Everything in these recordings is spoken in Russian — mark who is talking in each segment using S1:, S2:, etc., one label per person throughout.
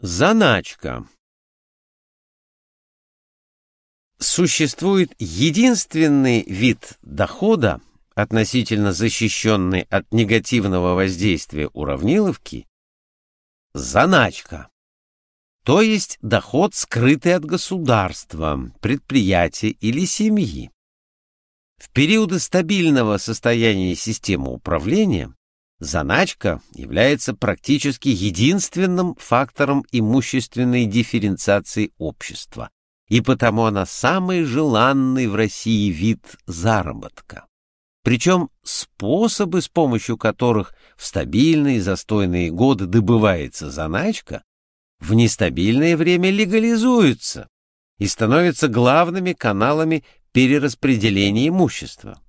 S1: Заначка. Существует единственный вид дохода, относительно защищенный от негативного воздействия уравниловки – заначка, то есть доход, скрытый от государства, предприятия или семьи. В периоды стабильного состояния системы управления Заначка является практически единственным фактором имущественной дифференциации общества, и потому она самый желанный в России вид заработка. Причем способы, с помощью которых в стабильные застойные годы добывается заначка, в нестабильное время легализуются и становятся главными каналами перераспределения имущества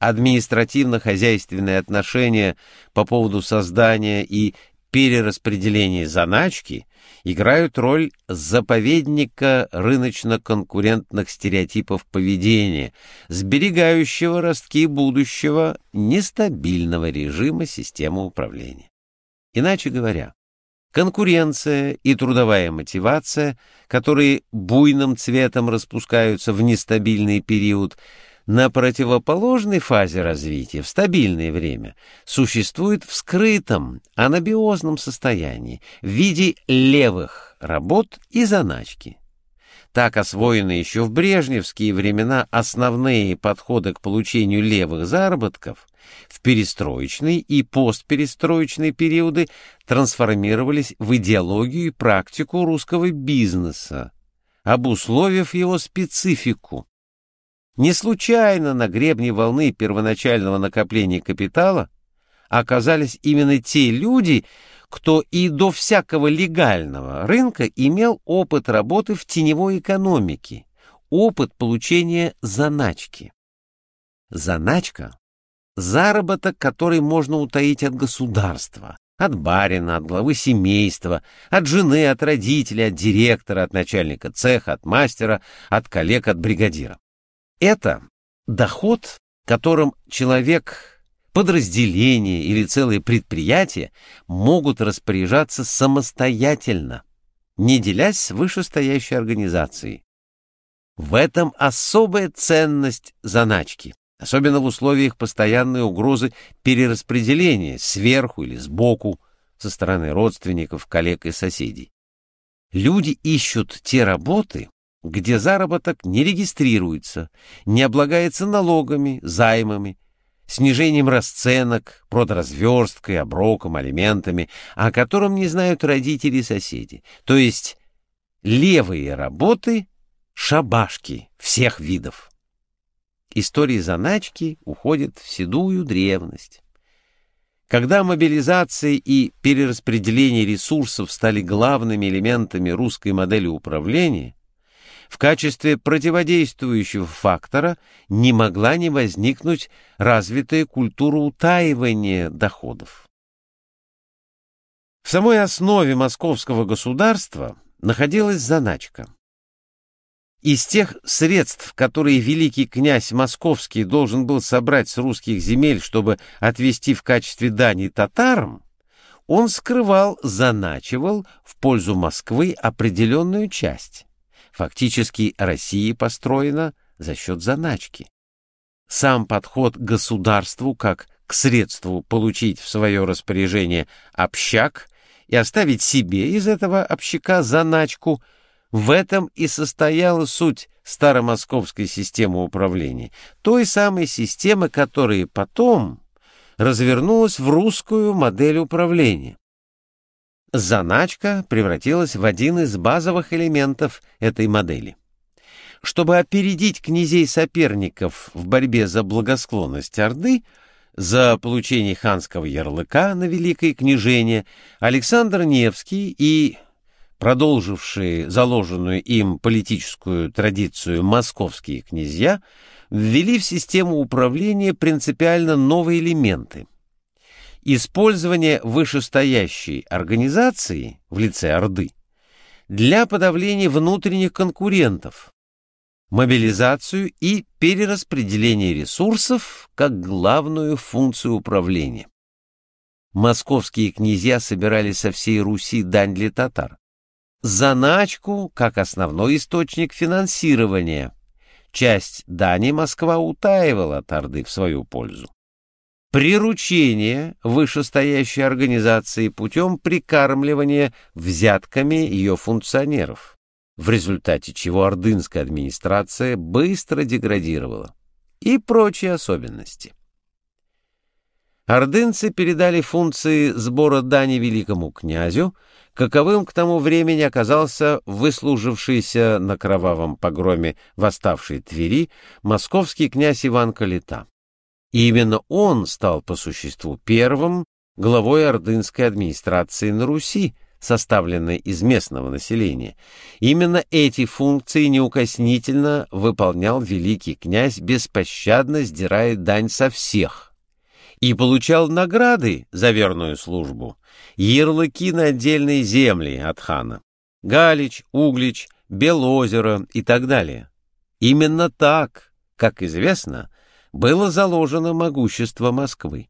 S1: административно-хозяйственные отношения по поводу создания и перераспределения заначки играют роль заповедника рыночно-конкурентных стереотипов поведения, сберегающего ростки будущего нестабильного режима системы управления. Иначе говоря, конкуренция и трудовая мотивация, которые буйным цветом распускаются в нестабильный период, на противоположной фазе развития, в стабильное время, существует в скрытом, анабиозном состоянии, в виде левых работ и заначки. Так освоены еще в брежневские времена основные подходы к получению левых заработков в перестроечный и постперестроечные периоды трансформировались в идеологию и практику русского бизнеса, обусловив его специфику, не случайно на гребне волны первоначального накопления капитала оказались именно те люди, кто и до всякого легального рынка имел опыт работы в теневой экономике, опыт получения заначки. Заначка – заработок, который можно утаить от государства, от барина, от главы семейства, от жены, от родителей, от директора, от начальника цеха, от мастера, от коллег, от бригадира. Это доход, которым человек, подразделение или целые предприятия могут распоряжаться самостоятельно, не делясь с вышестоящей организацией. В этом особая ценность заначки, особенно в условиях постоянной угрозы перераспределения сверху или сбоку, со стороны родственников, коллег и соседей. Люди ищут те работы, где заработок не регистрируется, не облагается налогами, займами, снижением расценок, продразверсткой, оброком, алиментами, о котором не знают родители и соседи. То есть левые работы — шабашки всех видов. Истории заначки уходят в седую древность. Когда мобилизация и перераспределение ресурсов стали главными элементами русской модели управления, в качестве противодействующего фактора не могла не возникнуть развитая культура утаивания доходов. В самой основе московского государства находилась заначка. Из тех средств, которые великий князь Московский должен был собрать с русских земель, чтобы отвести в качестве дани татарам, он скрывал, заначивал в пользу Москвы определенную часть. Фактически Россия построена за счет заначки. Сам подход к государству как к средству получить в свое распоряжение общак и оставить себе из этого общака заначку, в этом и состояла суть старомосковской системы управления, той самой системы, которая потом развернулась в русскую модель управления. Заначка превратилась в один из базовых элементов этой модели. Чтобы опередить князей-соперников в борьбе за благосклонность Орды, за получение ханского ярлыка на Великое княжение, Александр Невский и продолжившие заложенную им политическую традицию московские князья ввели в систему управления принципиально новые элементы – использование вышестоящей организации в лице Орды для подавления внутренних конкурентов, мобилизацию и перераспределение ресурсов как главную функцию управления. Московские князья собирали со всей Руси дань для татар, заначку как основной источник финансирования. Часть дани Москва утаивала от Орды в свою пользу. Приручение вышестоящей организации путем прикармливания взятками ее функционеров, в результате чего ордынская администрация быстро деградировала. И прочие особенности. Ордынцы передали функции сбора дани великому князю, каковым к тому времени оказался выслужившийся на кровавом погроме восставшей Твери московский князь Иван Калита. И именно он стал по существу первым главой ордынской администрации на Руси, составленной из местного населения. Именно эти функции неукоснительно выполнял великий князь, беспощадно сдирая дань со всех, и получал награды за верную службу, ярлыки на отдельные земли от хана, Галич, Углич, Белозеро и так далее. Именно так, как известно, было заложено могущество Москвы.